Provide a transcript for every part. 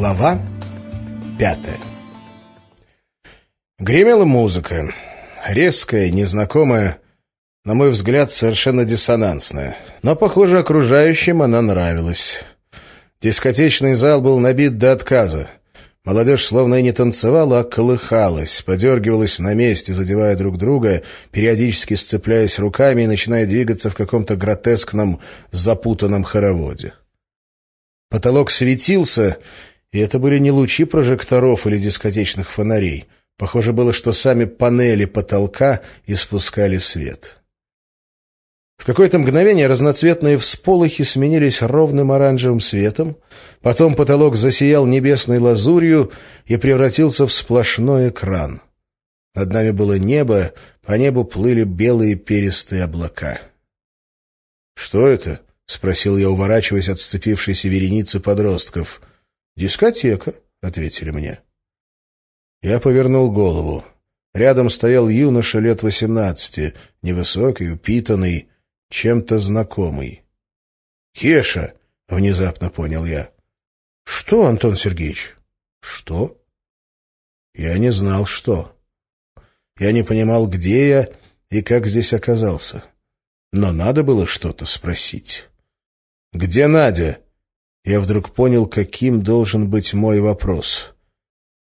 Глава пятая Гремела музыка. Резкая, незнакомая, на мой взгляд, совершенно диссонансная. Но, похоже, окружающим она нравилась. Дискотечный зал был набит до отказа. Молодежь словно и не танцевала, а колыхалась, подергивалась на месте, задевая друг друга, периодически сцепляясь руками и начиная двигаться в каком-то гротескном, запутанном хороводе. Потолок светился, и это были не лучи прожекторов или дискотечных фонарей. Похоже было, что сами панели потолка испускали свет. В какое-то мгновение разноцветные всполохи сменились ровным оранжевым светом, потом потолок засиял небесной лазурью и превратился в сплошной экран. Над нами было небо, по небу плыли белые перистые облака. — Что это? — спросил я, уворачиваясь от сцепившейся вереницы подростков. — Дискотека, — ответили мне. Я повернул голову. Рядом стоял юноша лет восемнадцати, невысокий, упитанный, чем-то знакомый. «Кеша!» — внезапно понял я. «Что, Антон Сергеевич?» «Что?» Я не знал, что. Я не понимал, где я и как здесь оказался. Но надо было что-то спросить. «Где Надя?» Я вдруг понял, каким должен быть мой вопрос.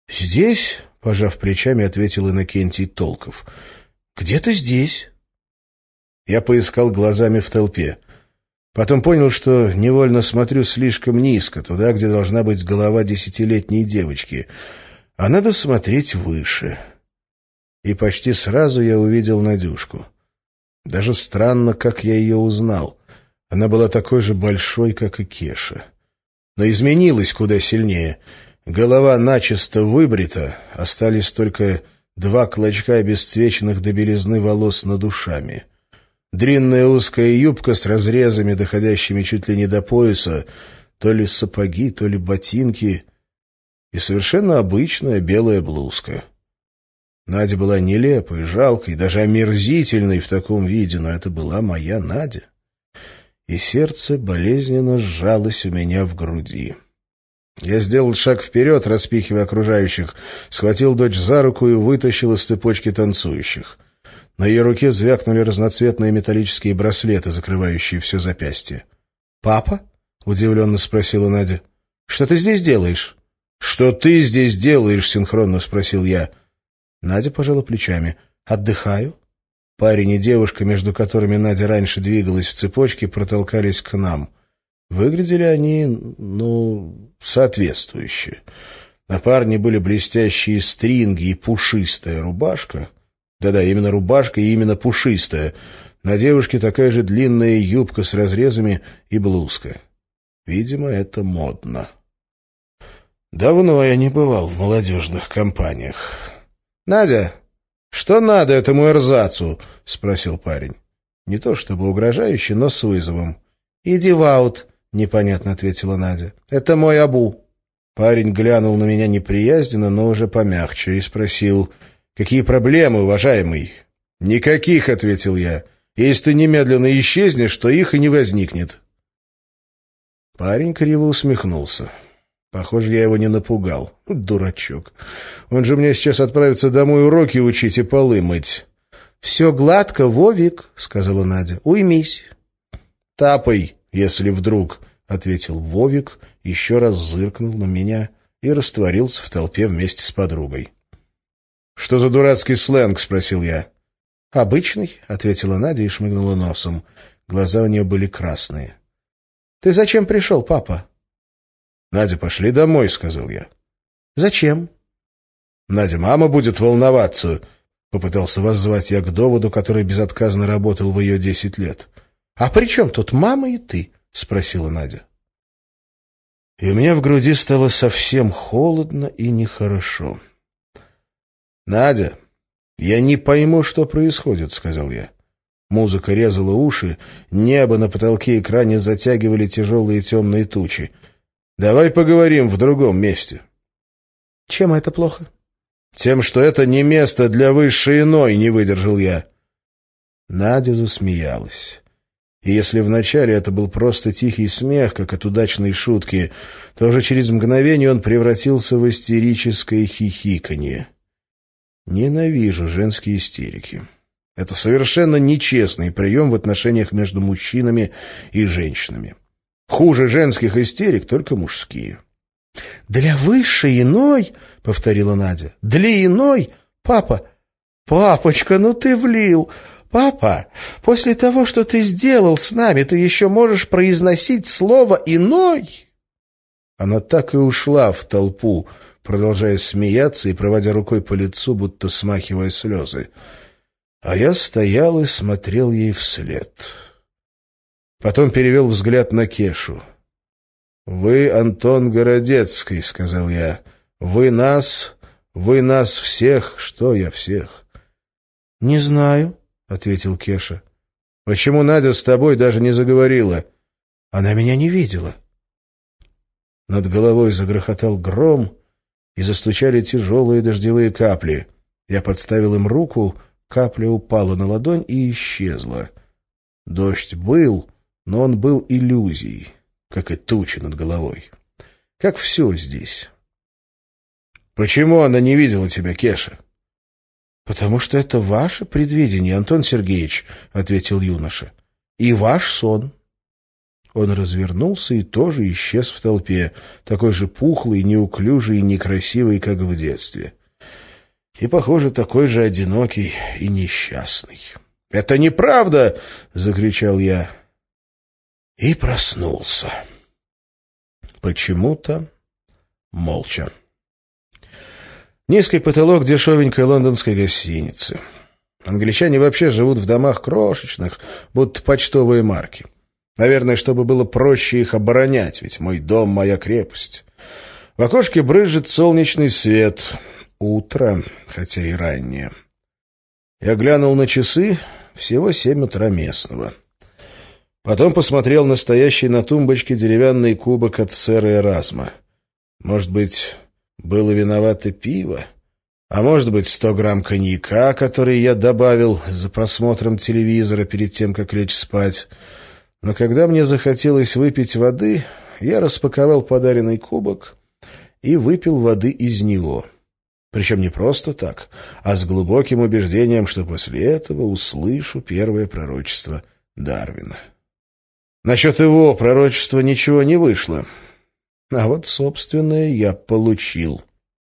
«Здесь?» — пожав плечами, ответил Иннокентий Толков. «Где-то здесь». Я поискал глазами в толпе. Потом понял, что невольно смотрю слишком низко, туда, где должна быть голова десятилетней девочки. А надо смотреть выше. И почти сразу я увидел Надюшку. Даже странно, как я ее узнал. Она была такой же большой, как и Кеша. Но изменилась куда сильнее. Голова начисто выбрита, остались только два клочка обесцвеченных до белизны волос над ушами — Длинная узкая юбка с разрезами, доходящими чуть ли не до пояса, то ли сапоги, то ли ботинки, и совершенно обычная белая блузка. Надя была нелепой, жалкой, даже омерзительной в таком виде, но это была моя Надя. И сердце болезненно сжалось у меня в груди. Я сделал шаг вперед, распихивая окружающих, схватил дочь за руку и вытащил из цепочки танцующих. На ее руке звякнули разноцветные металлические браслеты, закрывающие все запястье. «Папа?» — удивленно спросила Надя. «Что ты здесь делаешь?» «Что ты здесь делаешь?» — синхронно спросил я. Надя пожала плечами. «Отдыхаю». Парень и девушка, между которыми Надя раньше двигалась в цепочке, протолкались к нам. Выглядели они, ну, соответствующе. На парне были блестящие стринги и пушистая рубашка, да-да, именно рубашка и именно пушистая. На девушке такая же длинная юбка с разрезами и блузка. Видимо, это модно. Давно я не бывал в молодежных компаниях. — Надя, что надо этому эрзацу? — спросил парень. Не то чтобы угрожающе, но с вызовом. — Иди в аут, — непонятно ответила Надя. — Это мой абу. Парень глянул на меня неприязненно, но уже помягче, и спросил... «Какие проблемы, уважаемый?» «Никаких», — ответил я. «Если ты немедленно исчезнешь, то их и не возникнет». Парень криво усмехнулся. Похоже, я его не напугал. Дурачок. Он же мне сейчас отправится домой уроки учить и полы мыть. — Все гладко, Вовик, — сказала Надя. — Уймись. — Тапай, если вдруг, — ответил Вовик, еще раз зыркнул на меня и растворился в толпе вместе с подругой. «Что за дурацкий сленг?» — спросил я. «Обычный», — ответила Надя и шмыгнула носом. Глаза у нее были красные. «Ты зачем пришел, папа?» «Надя, пошли домой», — сказал я. «Зачем?» «Надя, мама будет волноваться», — попытался воззвать я к доводу, который безотказно работал в ее десять лет. «А при чем тут мама и ты?» — спросила Надя. И у меня в груди стало совсем холодно и нехорошо. «Надя, я не пойму, что происходит», — сказал я. Музыка резала уши, небо на потолке экране затягивали тяжелые темные тучи. «Давай поговорим в другом месте». «Чем это плохо?» «Тем, что это не место для высшей иной», — не выдержал я. Надя засмеялась. И если вначале это был просто тихий смех, как от удачной шутки, то уже через мгновение он превратился в истерическое хихиканье. Ненавижу женские истерики. Это совершенно нечестный прием в отношениях между мужчинами и женщинами. Хуже женских истерик только мужские. «Для высшей иной», — повторила Надя, — «для иной? Папа, папочка, ну ты влил. Папа, после того, что ты сделал с нами, ты еще можешь произносить слово «иной»?» Она так и ушла в толпу, продолжая смеяться и проводя рукой по лицу, будто смахивая слезы. А я стоял и смотрел ей вслед. Потом перевел взгляд на Кешу. «Вы Антон Городецкий», — сказал я. «Вы нас, вы нас всех, что я всех?» «Не знаю», — ответил Кеша. «Почему Надя с тобой даже не заговорила?» «Она меня не видела». Над головой загрохотал гром, и застучали тяжелые дождевые капли. Я подставил им руку, капля упала на ладонь и исчезла. Дождь был, но он был иллюзией, как и тучи над головой. Как все здесь. «Почему она не видела тебя, Кеша?» «Потому что это ваше предвидение, Антон Сергеевич», — ответил юноша. «И ваш сон». Он развернулся и тоже исчез в толпе, такой же пухлый, неуклюжий и некрасивый, как в детстве. И, похоже, такой же одинокий и несчастный. «Это неправда!» — закричал я. И проснулся. Почему-то молча. Низкий потолок дешевенькой лондонской гостиницы. Англичане вообще живут в домах крошечных, будто почтовые марки. Наверное, чтобы было проще их оборонять, ведь мой дом — моя крепость. В окошке брызжет солнечный свет. Утро, хотя и раннее. Я глянул на часы, всего семь утра местного. Потом посмотрел на стоящий на тумбочке деревянный кубок от сэра Эразма. Может быть, было виновато пиво? А может быть, сто грамм коньяка, который я добавил за просмотром телевизора перед тем, как лечь спать. Но когда мне захотелось выпить воды, я распаковал подаренный кубок и выпил воды из него. Причем не просто так, а с глубоким убеждением, что после этого услышу первое пророчество Дарвина. Насчет его пророчества ничего не вышло. А вот собственное я получил.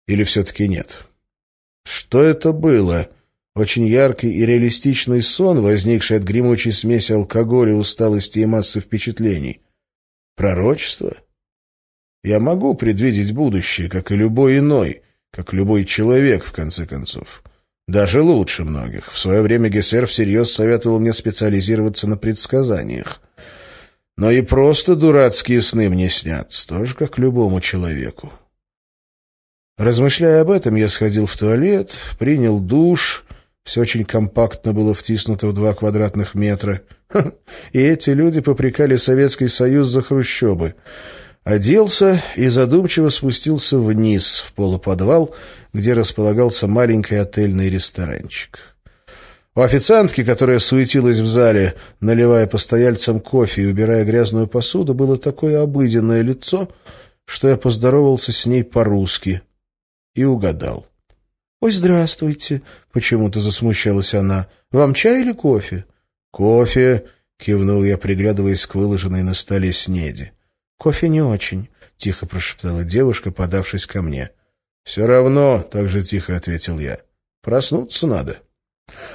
Или все-таки нет? Что это было? Очень яркий и реалистичный сон, возникший от гремучей смеси алкоголя, усталости и массы впечатлений. Пророчество? Я могу предвидеть будущее, как и любой иной, как любой человек, в конце концов. Даже лучше многих. В свое время Гессер всерьез советовал мне специализироваться на предсказаниях. Но и просто дурацкие сны мне снятся, тоже как любому человеку. Размышляя об этом, я сходил в туалет, принял душ все очень компактно было втиснуто в два квадратных метра. И эти люди попрекали Советский Союз за хрущобы. Оделся и задумчиво спустился вниз, в полуподвал, где располагался маленький отельный ресторанчик. У официантки, которая суетилась в зале, наливая постояльцам кофе и убирая грязную посуду, было такое обыденное лицо, что я поздоровался с ней по-русски и угадал. «Ой, здравствуйте!» — почему-то засмущалась она. «Вам чай или кофе?» «Кофе!» — кивнул я, приглядываясь к выложенной на столе снеди. «Кофе не очень», — тихо прошептала девушка, подавшись ко мне. «Все равно», — так же тихо ответил я. «Проснуться надо».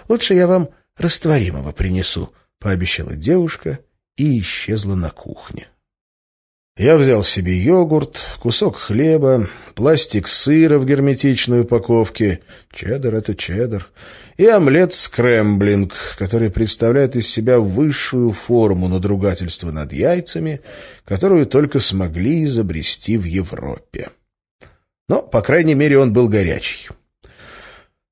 «Лучше я вам растворимого принесу», — пообещала девушка и исчезла на кухне. Я взял себе йогурт, кусок хлеба, пластик сыра в герметичной упаковке, чеддер — это чеддер, и омлет-скрэмблинг, который представляет из себя высшую форму надругательства над яйцами, которую только смогли изобрести в Европе. Но, по крайней мере, он был горячий.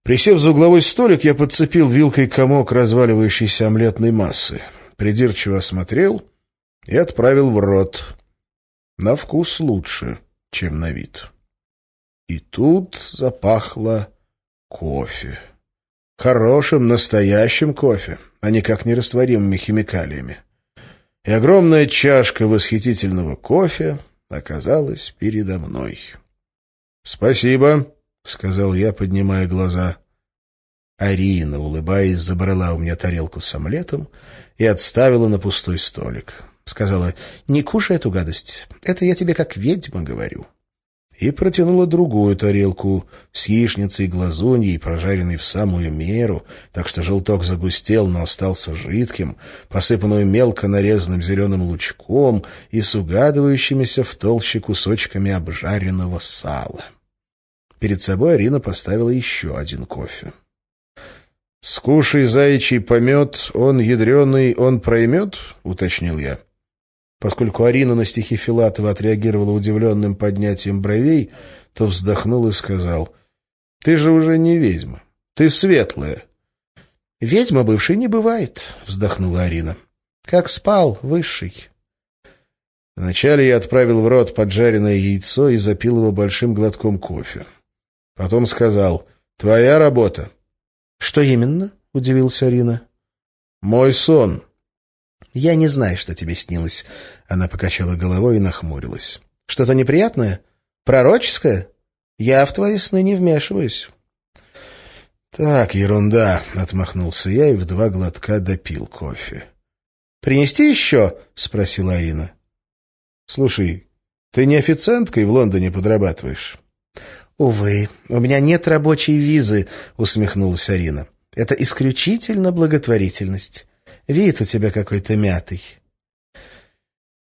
Присев за угловой столик, я подцепил вилкой комок разваливающейся омлетной массы, придирчиво осмотрел и отправил в рот — на вкус лучше, чем на вид. И тут запахло кофе. Хорошим, настоящим кофе, а никак не растворимыми химикалиями. и огромная чашка восхитительного кофе оказалась передо мной. — Спасибо, — сказал я, поднимая глаза. Арина, улыбаясь, забрала у меня тарелку с омлетом и отставила на пустой столик. Сказала, «Не кушай эту гадость, это я тебе как ведьма говорю» и протянула другую тарелку с яичницей глазуньей, прожаренной в самую меру, так что желток загустел, но остался жидким, посыпанную мелко нарезанным зеленым лучком и с угадывающимися в толще кусочками обжаренного сала. Перед собой Арина поставила еще один кофе. — Скушай заячий помет, он ядреный, он проймет? — уточнил я. Поскольку Арина на стихи Филатова отреагировала удивленным поднятием бровей, то вздохнул и сказал, — Ты же уже не ведьма, ты светлая. — Ведьма бывшей не бывает, — вздохнула Арина. — Как спал высший. Вначале я отправил в рот поджаренное яйцо и запил его большим глотком кофе. Потом сказал, — Твоя работа. — Что именно? — удивилась Арина. — Мой сон. «Я не знаю, что тебе снилось». Она покачала головой и нахмурилась. «Что-то неприятное? Пророческое? Я в твои сны не вмешиваюсь». «Так, ерунда», — отмахнулся я и в два глотка допил кофе. «Принести еще?» — спросила Арина. «Слушай, ты не официанткой в Лондоне подрабатываешь?» «Увы, у меня нет рабочей визы», — усмехнулась Арина. «Это исключительно благотворительность. Вид у тебя какой-то мятый.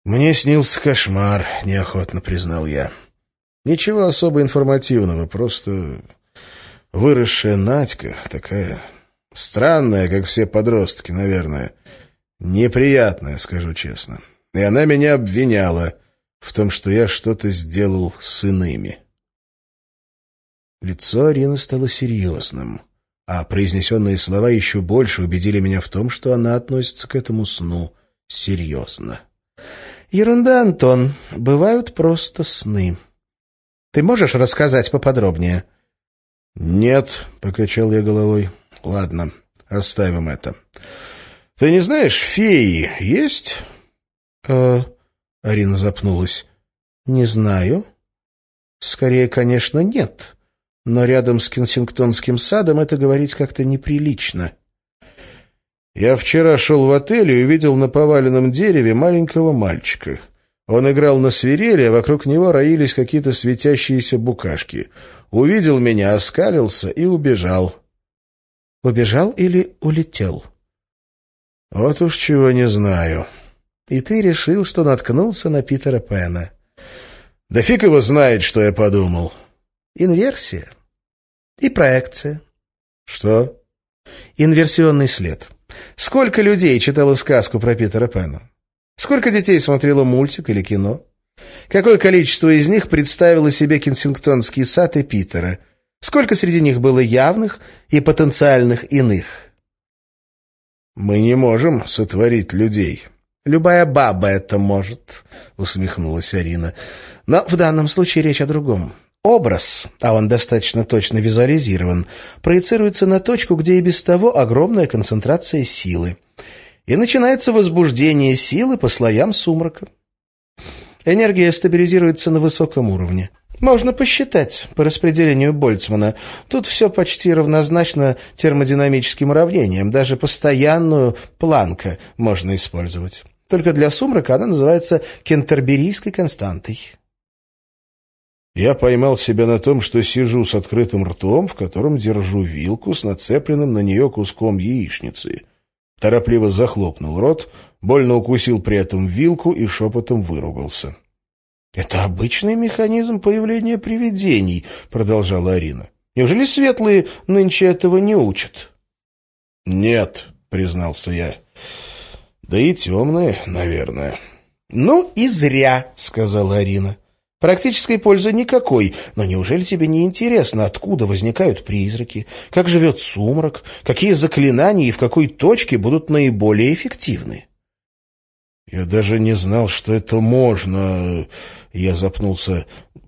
«Мне снился кошмар», — неохотно признал я. «Ничего особо информативного, просто выросшая Надька, такая странная, как все подростки, наверное, неприятная, скажу честно. И она меня обвиняла в том, что я что-то сделал с иными». Лицо Арины стало серьезным а произнесенные слова еще больше убедили меня в том, что она относится к этому сну серьезно. «Ерунда, Антон. Бывают просто сны. Ты можешь рассказать поподробнее?» «Нет», — покачал я головой. «Ладно, оставим это. Ты не знаешь, феи есть?» «Э...» — Арина запнулась. «Не знаю. Скорее, конечно, нет но рядом с Кенсингтонским садом это говорить как-то неприлично. Я вчера шел в отель и увидел на поваленном дереве маленького мальчика. Он играл на свирели, а вокруг него роились какие-то светящиеся букашки. Увидел меня, оскалился и убежал. Убежал или улетел? Вот уж чего не знаю. И ты решил, что наткнулся на Питера Пэна. Да фиг его знает, что я подумал. Инверсия. И проекция. Что? Инверсионный след. Сколько людей читало сказку про Питера Пэна? Сколько детей смотрело мультик или кино? Какое количество из них представило себе Кенсингтонский сад и Питера? Сколько среди них было явных и потенциальных иных? «Мы не можем сотворить людей». «Любая баба это может», — усмехнулась Арина. «Но в данном случае речь о другом. Образ, а он достаточно точно визуализирован, проецируется на точку, где и без того огромная концентрация силы. И начинается возбуждение силы по слоям сумрака. Энергия стабилизируется на высоком уровне. Можно посчитать по распределению Больцмана. Тут все почти равнозначно термодинамическим уравнениям. Даже постоянную планка можно использовать. Только для сумрака она называется кентерберийской константой. Я поймал себя на том, что сижу с открытым ртом, в котором держу вилку с нацепленным на нее куском яичницы. Торопливо захлопнул рот, больно укусил при этом вилку и шепотом выругался. — Это обычный механизм появления привидений, — продолжала Арина. — Неужели светлые нынче этого не учат? — Нет, — признался я. — Да и темные, наверное. — Ну и зря, — сказала Арина. Практической пользы никакой, но неужели тебе не интересно, откуда возникают призраки, как живет сумрак, какие заклинания и в какой точке будут наиболее эффективны? Я даже не знал, что это можно, я запнулся,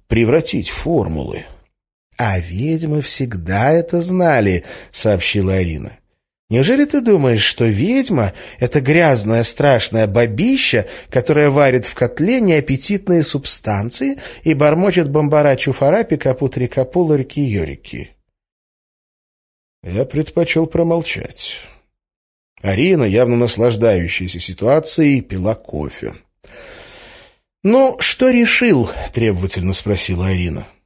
превратить в формулы. — А ведьмы всегда это знали, — сообщила Арина. Неужели ты думаешь, что ведьма — это грязная страшная бабища, которая варит в котле неаппетитные субстанции и бормочет бомбара чуфара пикапу трикапу лорики йорики? Я предпочел промолчать. Арина, явно наслаждающаяся ситуацией, пила кофе. — Ну, что решил? — требовательно спросила Арина. —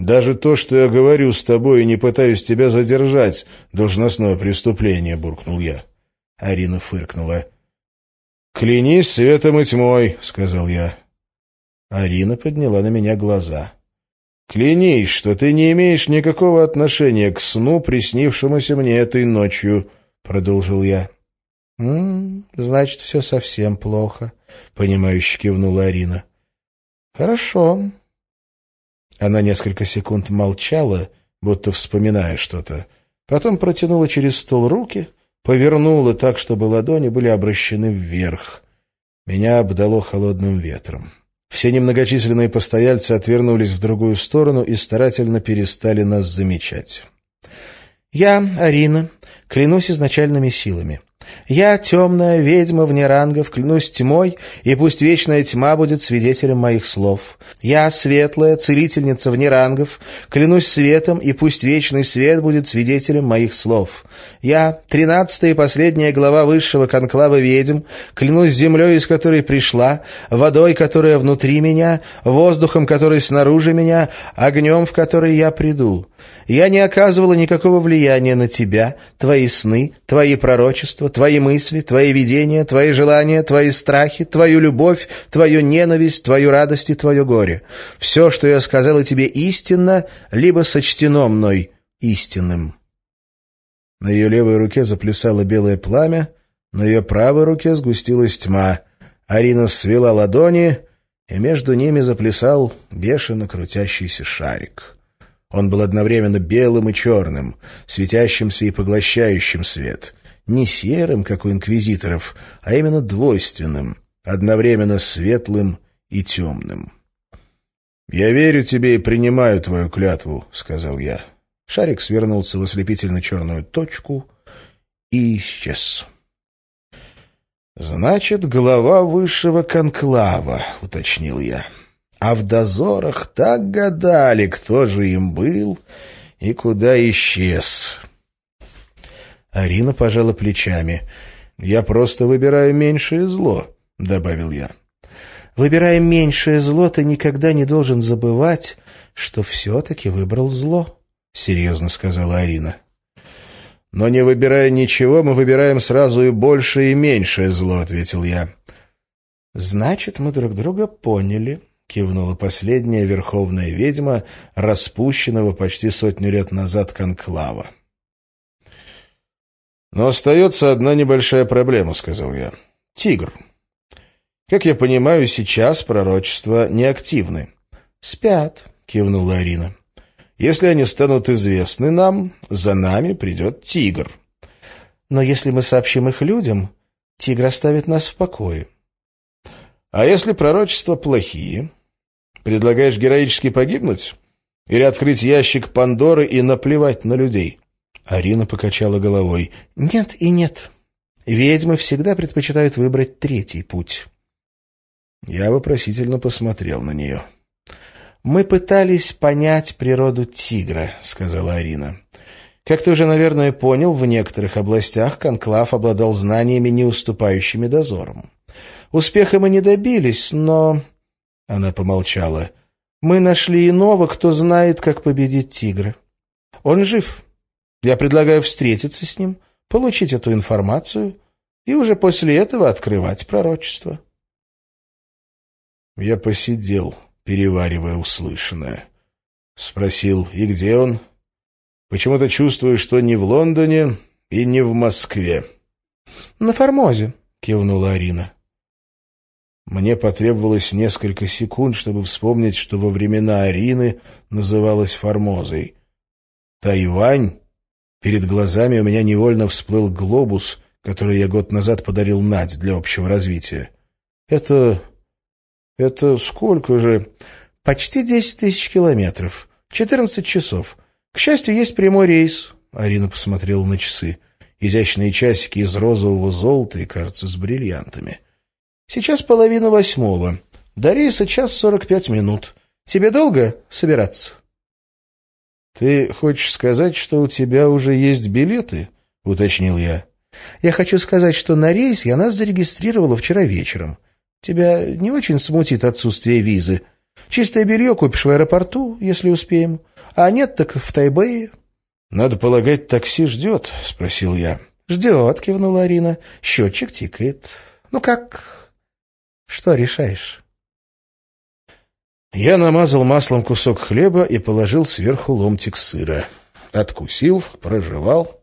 «Даже то, что я говорю с тобой и не пытаюсь тебя задержать, должностное преступление», — буркнул я. Арина фыркнула. «Клянись светом и тьмой», — сказал я. Арина подняла на меня глаза. «Клянись, что ты не имеешь никакого отношения к сну, приснившемуся мне этой ночью», — продолжил я. «М -м, «Значит, все совсем плохо», — понимающе кивнула Арина. «Хорошо. Она несколько секунд молчала, будто вспоминая что-то. Потом протянула через стол руки, повернула так, чтобы ладони были обращены вверх. Меня обдало холодным ветром. Все немногочисленные постояльцы отвернулись в другую сторону и старательно перестали нас замечать. «Я, Арина, клянусь изначальными силами. Я, темная ведьма вне рангов, клянусь тьмой, и пусть вечная тьма будет свидетелем моих слов. Я, светлая целительница вне рангов, клянусь светом, и пусть вечный свет будет свидетелем моих слов. Я, тринадцатая и последняя глава высшего конклава ведьм, клянусь землей, из которой пришла, водой, которая внутри меня, воздухом, который снаружи меня, огнем, в который я приду. Я не оказывала никакого влияния на тебя, твои сны, твои пророчества, твои мысли, твои видения, твои желания, твои страхи, твою любовь, твою ненависть, твою радость и твое горе. Все, что я сказала тебе истинно, либо сочтено мной истинным». На ее левой руке заплясало белое пламя, на ее правой руке сгустилась тьма. Арина свела ладони, и между ними заплясал бешено крутящийся шарик. Он был одновременно белым и черным, светящимся и поглощающим свет, не серым, как у инквизиторов, а именно двойственным, одновременно светлым и темным. «Я верю тебе и принимаю твою клятву», — сказал я. Шарик свернулся в ослепительно черную точку и исчез. «Значит, глава высшего конклава», — уточнил я. А в дозорах так гадали, кто же им был и куда исчез. Арина пожала плечами. «Я просто выбираю меньшее зло», — добавил я. «Выбирая меньшее зло, ты никогда не должен забывать, что все-таки выбрал зло», — серьезно сказала Арина. «Но не выбирая ничего, мы выбираем сразу и большее, и меньшее зло», — ответил я. «Значит, мы друг друга поняли», — кивнула последняя верховная ведьма, распущенного почти сотню лет назад конклава. «Но остается одна небольшая проблема», — сказал я. «Тигр. Как я понимаю, сейчас пророчества неактивны». «Спят», — кивнула Арина. «Если они станут известны нам, за нами придет тигр». «Но если мы сообщим их людям, тигр оставит нас в покое». «А если пророчества плохие? Предлагаешь героически погибнуть? Или открыть ящик Пандоры и наплевать на людей?» Арина покачала головой. «Нет и нет. Ведьмы всегда предпочитают выбрать третий путь». Я вопросительно посмотрел на нее. «Мы пытались понять природу тигра», — сказала Арина. «Как ты уже, наверное, понял, в некоторых областях Конклав обладал знаниями, не уступающими дозорам. Успеха мы не добились, но...» Она помолчала. «Мы нашли иного, кто знает, как победить тигра. Он жив». Я предлагаю встретиться с ним, получить эту информацию и уже после этого открывать пророчество. Я посидел, переваривая услышанное. Спросил, и где он? Почему-то чувствую, что не в Лондоне и не в Москве. — На Формозе, — кивнула Арина. Мне потребовалось несколько секунд, чтобы вспомнить, что во времена Арины называлась Формозой. Тайвань Перед глазами у меня невольно всплыл глобус, который я год назад подарил Надь для общего развития. Это... это сколько же? Почти десять тысяч километров. Четырнадцать часов. К счастью, есть прямой рейс. Арина посмотрела на часы. изящные часики из розового золота и, кажется, с бриллиантами. «Сейчас половина восьмого. До рейса час сорок пять минут. Тебе долго собираться?» «Ты хочешь сказать, что у тебя уже есть билеты?» — уточнил я. «Я хочу сказать, что на рейс я нас зарегистрировала вчера вечером. Тебя не очень смутит отсутствие визы. Чистое белье купишь в аэропорту, если успеем. А нет, так в Тайбэе». «Надо полагать, такси ждет?» — спросил я. «Ждет», — кивнула Арина. «Счетчик тикает. Ну как? Что решаешь?» Я намазал маслом кусок хлеба и положил сверху ломтик сыра. Откусил, прожевал,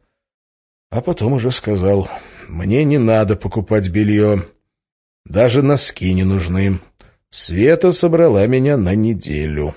а потом уже сказал, «Мне не надо покупать белье, даже носки не нужны. Света собрала меня на неделю».